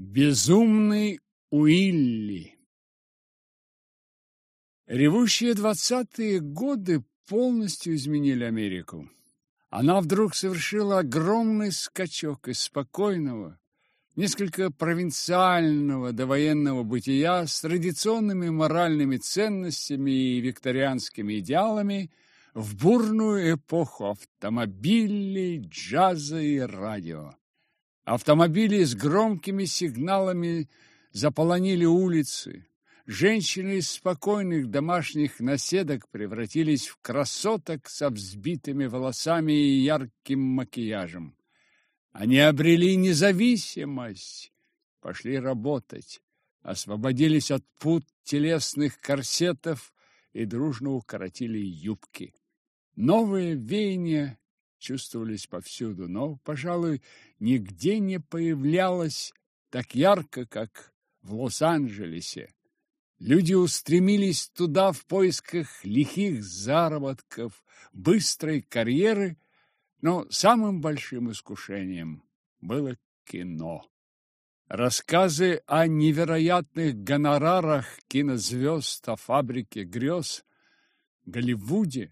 Безумный Уилли Ревущие двадцатые годы полностью изменили Америку. Она вдруг совершила огромный скачок из спокойного, несколько провинциального довоенного бытия с традиционными моральными ценностями и викторианскими идеалами в бурную эпоху автомобилей, джаза и радио. Автомобили с громкими сигналами заполонили улицы. Женщины из спокойных домашних наседок превратились в красоток со взбитыми волосами и ярким макияжем. Они обрели независимость, пошли работать, освободились от пут телесных корсетов и дружно укоротили юбки. Новые веяния чувствовались повсюду, но, пожалуй, нигде не появлялось так ярко, как в Лос-Анджелесе. Люди устремились туда в поисках лихих заработков, быстрой карьеры, но самым большим искушением было кино. Рассказы о невероятных гонорарах кинозвезд, о фабрике грез, Голливуде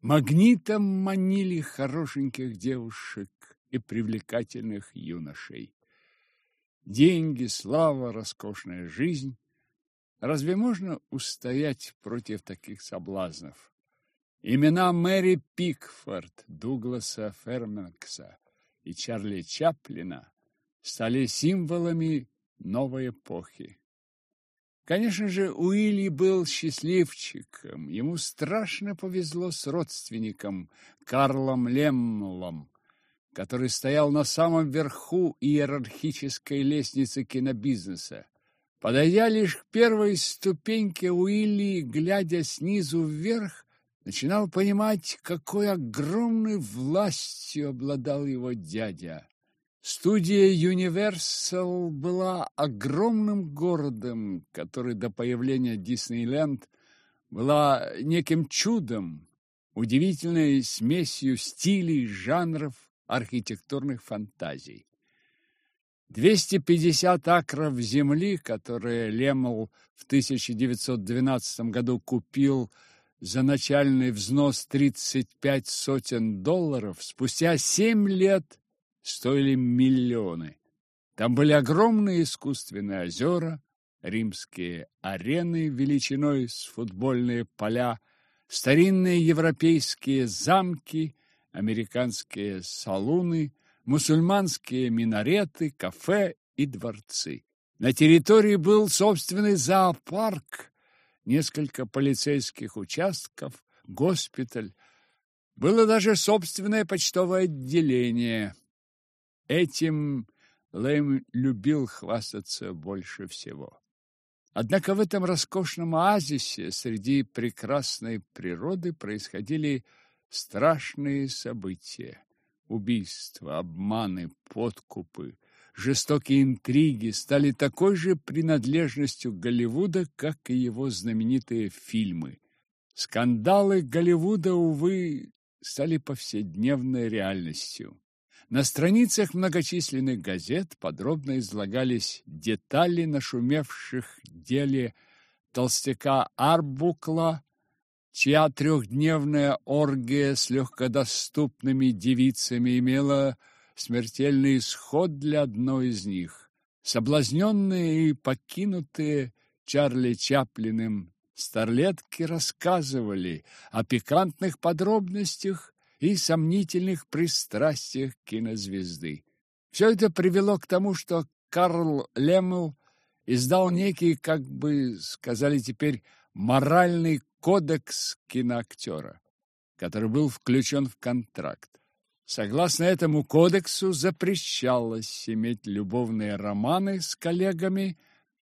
магнитом манили хорошеньких девушек и привлекательных юношей. Деньги, слава, роскошная жизнь. Разве можно устоять против таких соблазнов? Имена Мэри Пикфорд, Дугласа Фермакса и Чарли Чаплина стали символами новой эпохи. Конечно же, Уилли был счастливчиком. Ему страшно повезло с родственником Карлом Леммелом, который стоял на самом верху иерархической лестницы кинобизнеса. Подойдя лишь к первой ступеньке, Уилли, глядя снизу вверх, начинал понимать, какой огромной властью обладал его дядя. Студия Universal была огромным городом, который до появления Диснейленд была неким чудом, удивительной смесью стилей, жанров, архитектурных фантазий. 250 акров земли, которые Лемл в 1912 году купил за начальный взнос 35 сотен долларов, спустя 7 лет стоили миллионы. Там были огромные искусственные озера, римские арены величиной с футбольные поля, старинные европейские замки, американские салуны, мусульманские минареты, кафе и дворцы. На территории был собственный зоопарк, несколько полицейских участков, госпиталь. Было даже собственное почтовое отделение. Этим Лэм любил хвастаться больше всего. Однако в этом роскошном оазисе среди прекрасной природы происходили страшные события. Убийства, обманы, подкупы, жестокие интриги стали такой же принадлежностью Голливуда, как и его знаменитые фильмы. Скандалы Голливуда, увы, стали повседневной реальностью. На страницах многочисленных газет подробно излагались детали нашумевших деле толстяка Арбукла, чья трехдневная оргия с легкодоступными девицами имела смертельный исход для одной из них. Соблазненные и покинутые Чарли Чаплиным старлетки рассказывали о пикантных подробностях и сомнительных пристрастиях кинозвезды. Все это привело к тому, что Карл Леммел издал некий, как бы сказали теперь, моральный кодекс киноактера, который был включен в контракт. Согласно этому кодексу запрещалось иметь любовные романы с коллегами,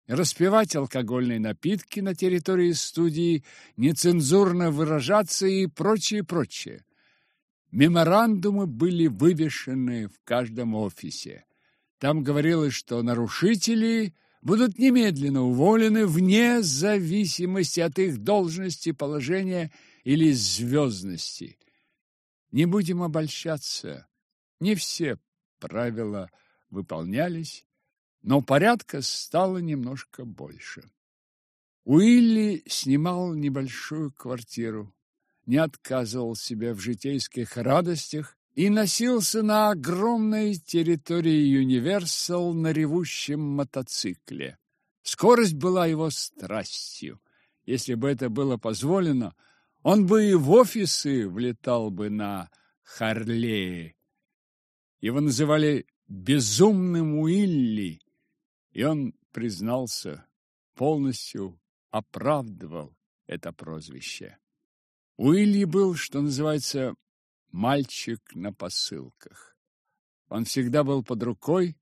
распивать алкогольные напитки на территории студии, нецензурно выражаться и прочее, прочее. Меморандумы были вывешены в каждом офисе. Там говорилось, что нарушители будут немедленно уволены вне зависимости от их должности, положения или звездности. Не будем обольщаться, не все правила выполнялись, но порядка стало немножко больше. Уилли снимал небольшую квартиру, не отказывал себе в житейских радостях и носился на огромной территории Юниверсал на ревущем мотоцикле. Скорость была его страстью. Если бы это было позволено, он бы и в офисы влетал бы на Харлее. Его называли «безумным Уилли», и он признался, полностью оправдывал это прозвище. Уилли был, что называется, мальчик на посылках. Он всегда был под рукой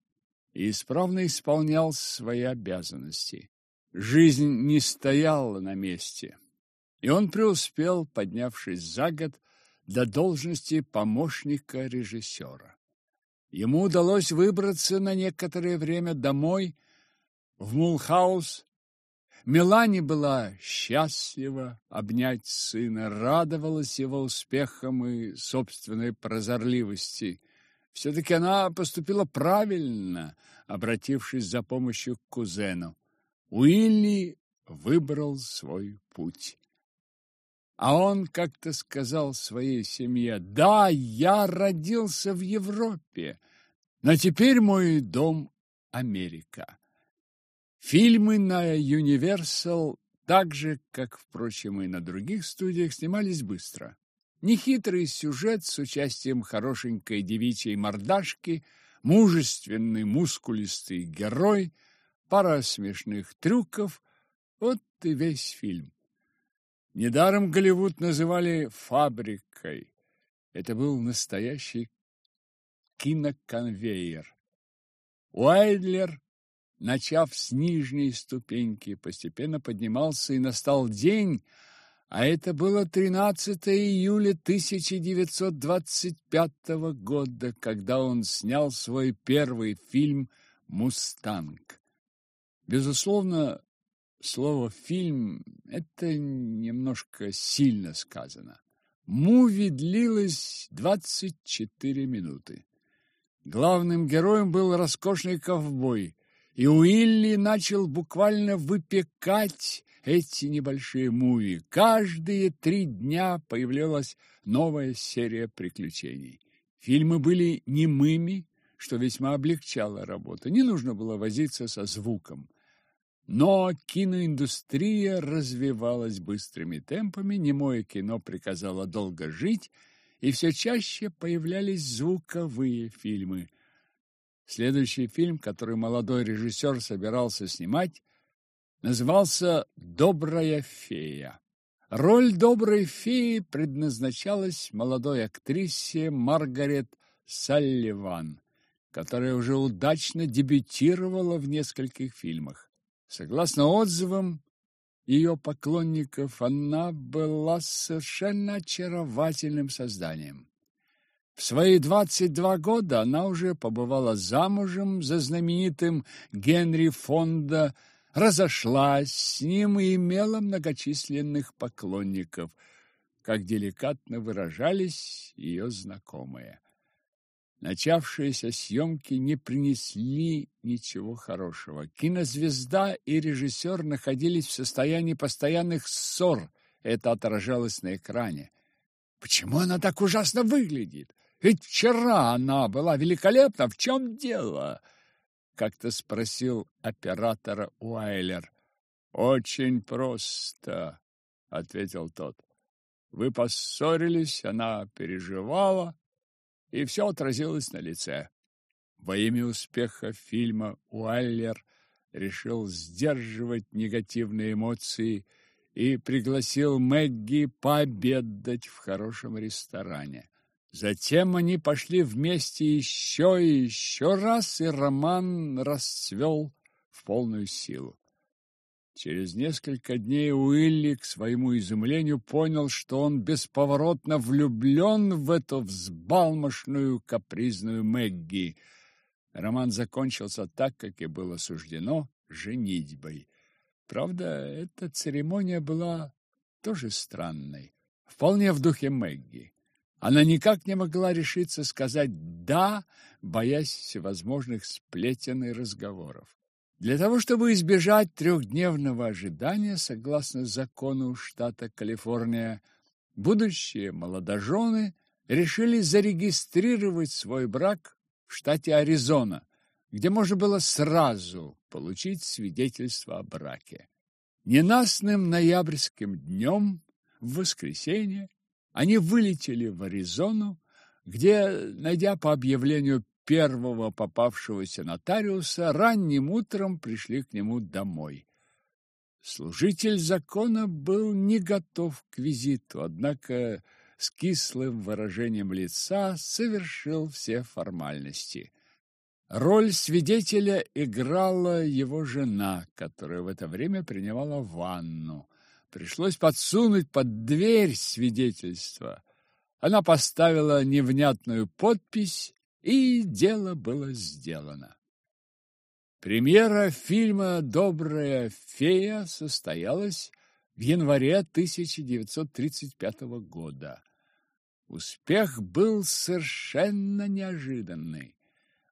и исправно исполнял свои обязанности. Жизнь не стояла на месте, и он преуспел, поднявшись за год до должности помощника режиссера. Ему удалось выбраться на некоторое время домой в Мулхаус. Мелани была счастлива обнять сына, радовалась его успехам и собственной прозорливости. Все-таки она поступила правильно, обратившись за помощью к кузену. Уилли выбрал свой путь. А он как-то сказал своей семье, «Да, я родился в Европе, но теперь мой дом – Америка». Фильмы на Universal, так же, как, впрочем, и на других студиях, снимались быстро. Нехитрый сюжет с участием хорошенькой девичьей мордашки, мужественный, мускулистый герой, пара смешных трюков – вот и весь фильм. Недаром Голливуд называли фабрикой. Это был настоящий киноконвейер. Уайдлер, начав с нижней ступеньки, постепенно поднимался, и настал день, а это было 13 июля 1925 года, когда он снял свой первый фильм «Мустанг». Безусловно, Слово «фильм» — это немножко сильно сказано. Муви длилось 24 минуты. Главным героем был роскошный ковбой, и Уилли начал буквально выпекать эти небольшие муви. Каждые три дня появлялась новая серия приключений. Фильмы были немыми, что весьма облегчало работу. Не нужно было возиться со звуком. Но киноиндустрия развивалась быстрыми темпами, немое кино приказало долго жить, и все чаще появлялись звуковые фильмы. Следующий фильм, который молодой режиссер собирался снимать, назывался «Добрая фея». Роль доброй феи предназначалась молодой актрисе Маргарет Салливан, которая уже удачно дебютировала в нескольких фильмах. Согласно отзывам ее поклонников, она была совершенно очаровательным созданием. В свои 22 года она уже побывала замужем за знаменитым Генри Фонда, разошлась с ним и имела многочисленных поклонников, как деликатно выражались ее знакомые. Начавшиеся съемки не принесли ничего хорошего. Кинозвезда и режиссер находились в состоянии постоянных ссор. Это отражалось на экране. Почему она так ужасно выглядит? Ведь вчера она была великолепна. В чем дело? Как-то спросил оператора Уайлер. Очень просто, ответил тот. Вы поссорились, она переживала, и все отразилось на лице. Во имя успеха фильма Уайлер решил сдерживать негативные эмоции и пригласил Мэгги пообедать в хорошем ресторане. Затем они пошли вместе еще и еще раз, и роман расцвел в полную силу. Через несколько дней Уилли, к своему изумлению, понял, что он бесповоротно влюблен в эту взбалмошную капризную Мэгги. Роман закончился так, как и было суждено, женитьбой. Правда, эта церемония была тоже странной, вполне в духе Мэгги. Она никак не могла решиться сказать «да», боясь всевозможных сплетен и разговоров. Для того, чтобы избежать трехдневного ожидания, согласно закону штата Калифорния, будущие молодожены решили зарегистрировать свой брак в штате Аризона, где можно было сразу получить свидетельство о браке. Ненастным ноябрьским днем в воскресенье они вылетели в Аризону, где, найдя по объявлению первого попавшегося нотариуса, ранним утром пришли к нему домой. Служитель закона был не готов к визиту, однако с кислым выражением лица совершил все формальности. Роль свидетеля играла его жена, которая в это время принимала ванну. Пришлось подсунуть под дверь свидетельства. Она поставила невнятную подпись и дело было сделано. Премьера фильма «Добрая фея» состоялась в январе 1935 года. Успех был совершенно неожиданный.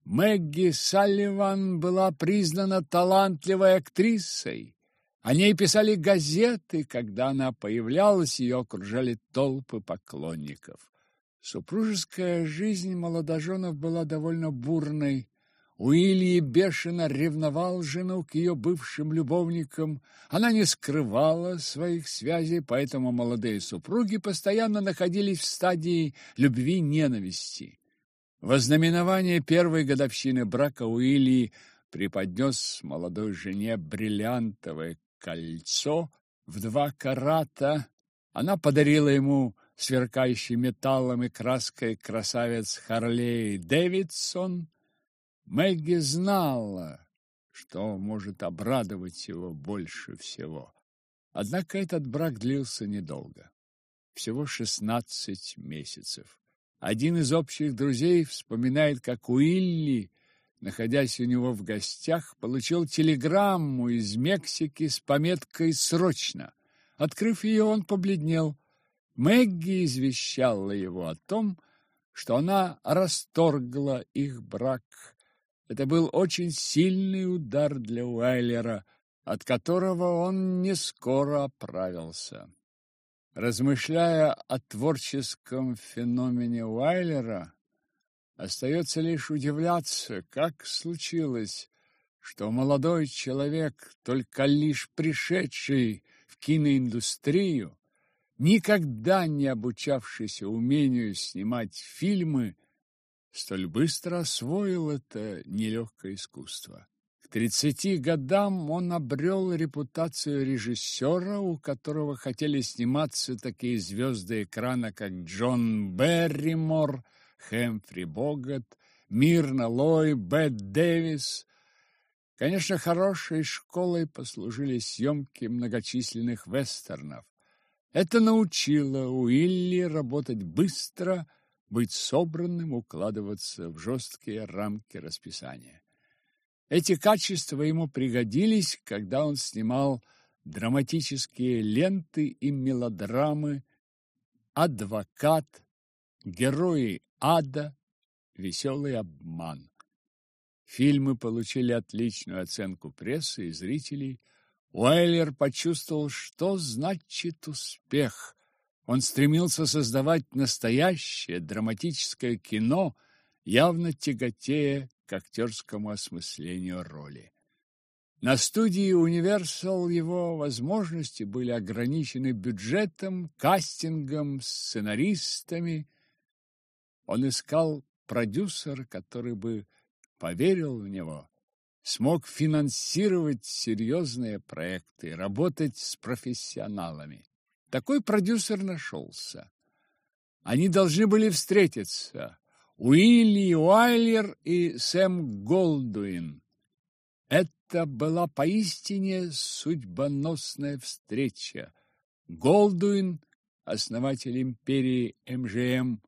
Мэгги Салливан была признана талантливой актрисой. О ней писали газеты, когда она появлялась, ее окружали толпы поклонников. Супружеская жизнь молодоженов была довольно бурной. Уильи бешено ревновал жену к ее бывшим любовникам. Она не скрывала своих связей, поэтому молодые супруги постоянно находились в стадии любви-ненависти. Во знаменование первой годовщины брака Уильи преподнес молодой жене бриллиантовое кольцо в два карата. Она подарила ему сверкающий металлом и краской красавец Харлей Дэвидсон, Мэгги знала, что может обрадовать его больше всего. Однако этот брак длился недолго, всего шестнадцать месяцев. Один из общих друзей вспоминает, как Уилли, находясь у него в гостях, получил телеграмму из Мексики с пометкой «Срочно». Открыв ее, он побледнел – Мэгги извещала его о том, что она расторгла их брак. Это был очень сильный удар для Уайлера, от которого он не скоро оправился. Размышляя о творческом феномене Уайлера, остается лишь удивляться, как случилось, что молодой человек, только лишь пришедший в киноиндустрию, никогда не обучавшийся умению снимать фильмы, столь быстро освоил это нелегкое искусство. К тридцати годам он обрел репутацию режиссера, у которого хотели сниматься такие звезды экрана, как Джон Берримор, Хэмфри Богат, Мирна Лой, Бет Дэвис. Конечно, хорошей школой послужили съемки многочисленных вестернов. Это научило Уилли работать быстро, быть собранным, укладываться в жесткие рамки расписания. Эти качества ему пригодились, когда он снимал драматические ленты и мелодрамы «Адвокат», «Герои ада», «Веселый обман». Фильмы получили отличную оценку прессы и зрителей – Уайлер почувствовал, что значит успех. Он стремился создавать настоящее драматическое кино, явно тяготея к актерскому осмыслению роли. На студии Universal его возможности были ограничены бюджетом, кастингом, сценаристами. Он искал продюсера, который бы поверил в него смог финансировать серьезные проекты, работать с профессионалами. Такой продюсер нашелся. Они должны были встретиться. Уилли Уайлер и Сэм Голдуин. Это была поистине судьбоносная встреча. Голдуин, основатель империи МЖМ,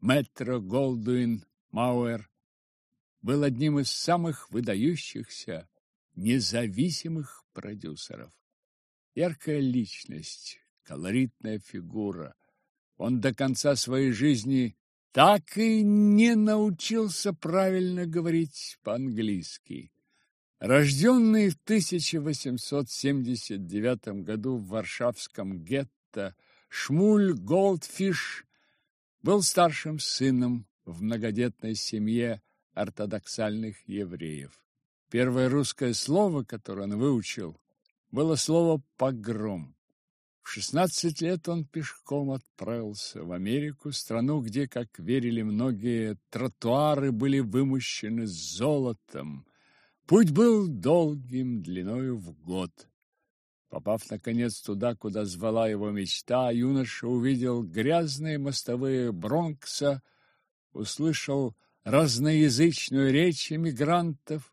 Метро Голдуин Мауэр, был одним из самых выдающихся независимых продюсеров. Яркая личность, колоритная фигура. Он до конца своей жизни так и не научился правильно говорить по-английски. Рожденный в 1879 году в Варшавском гетто, Шмуль Голдфиш был старшим сыном в многодетной семье ортодоксальных евреев. Первое русское слово, которое он выучил, было слово «погром». В 16 лет он пешком отправился в Америку, страну, где, как верили многие, тротуары были вымощены золотом. Путь был долгим, длиною в год. Попав, наконец, туда, куда звала его мечта, юноша увидел грязные мостовые Бронкса, услышал разноязычную речь эмигрантов.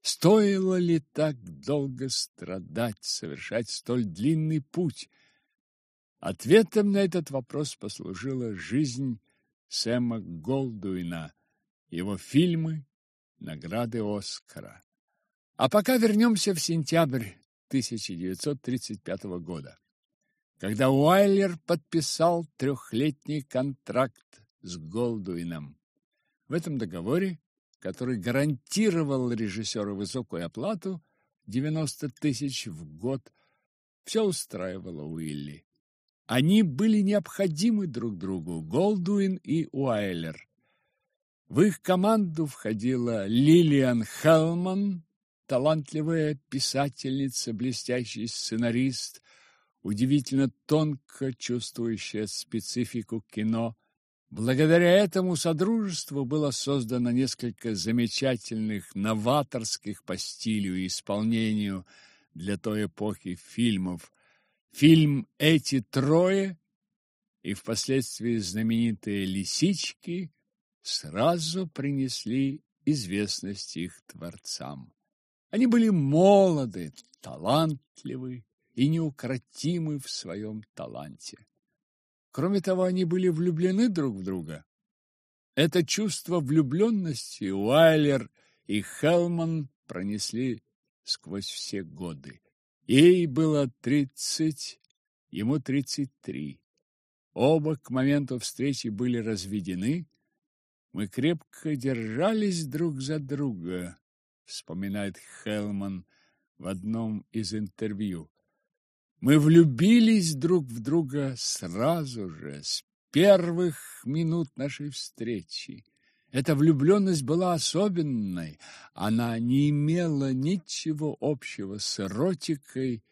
Стоило ли так долго страдать, совершать столь длинный путь? Ответом на этот вопрос послужила жизнь Сэма Голдуина, его фильмы, награды Оскара. А пока вернемся в сентябрь 1935 года, когда Уайлер подписал трехлетний контракт с Голдуином. В этом договоре который гарантировал режиссеру высокую оплату 90 тысяч в год, все устраивало Уилли. Они были необходимы друг другу, Голдуин и Уайлер. В их команду входила Лилиан Хелман, талантливая писательница, блестящий сценарист, удивительно тонко чувствующая специфику кино, Благодаря этому содружеству было создано несколько замечательных новаторских по стилю и исполнению для той эпохи фильмов. Фильм «Эти трое» и впоследствии знаменитые «Лисички» сразу принесли известность их творцам. Они были молоды, талантливы и неукротимы в своем таланте. Кроме того, они были влюблены друг в друга. Это чувство влюбленности Уайлер и Хелман пронесли сквозь все годы. Ей было тридцать, ему тридцать три. Оба к моменту встречи были разведены. Мы крепко держались друг за друга, вспоминает Хелман в одном из интервью. Мы влюбились друг в друга сразу же, с первых минут нашей встречи. Эта влюбленность была особенной. Она не имела ничего общего с эротикой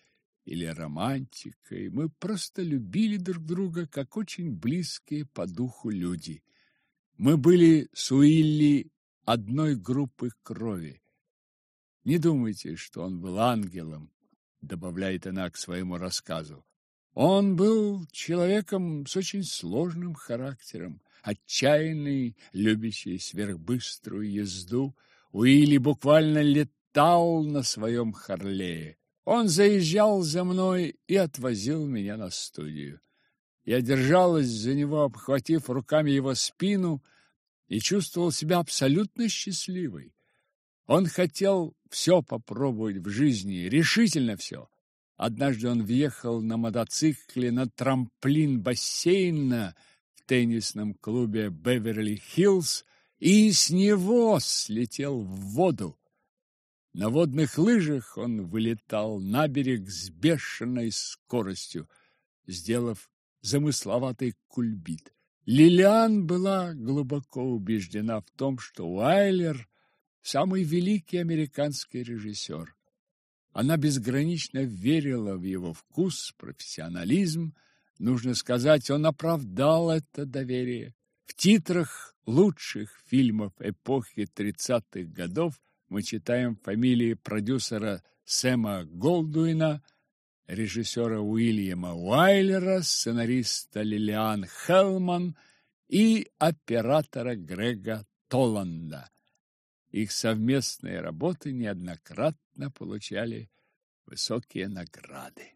или романтикой. Мы просто любили друг друга, как очень близкие по духу люди. Мы были с Уилли одной группы крови. Не думайте, что он был ангелом добавляет она к своему рассказу. Он был человеком с очень сложным характером, отчаянный, любящий сверхбыструю езду. Уилли буквально летал на своем Харлее. Он заезжал за мной и отвозил меня на студию. Я держалась за него, обхватив руками его спину, и чувствовал себя абсолютно счастливой. Он хотел все попробовать в жизни, решительно все. Однажды он въехал на мотоцикле на трамплин бассейна в теннисном клубе Беверли-Хиллз и с него слетел в воду. На водных лыжах он вылетал на берег с бешеной скоростью, сделав замысловатый кульбит. Лилиан была глубоко убеждена в том, что Уайлер самый великий американский режиссер. Она безгранично верила в его вкус, профессионализм. Нужно сказать, он оправдал это доверие. В титрах лучших фильмов эпохи 30-х годов мы читаем фамилии продюсера Сэма Голдуина, режиссера Уильяма Уайлера, сценариста Лилиан Хелман и оператора Грега Толланда. Их совместные работы неоднократно получали высокие награды.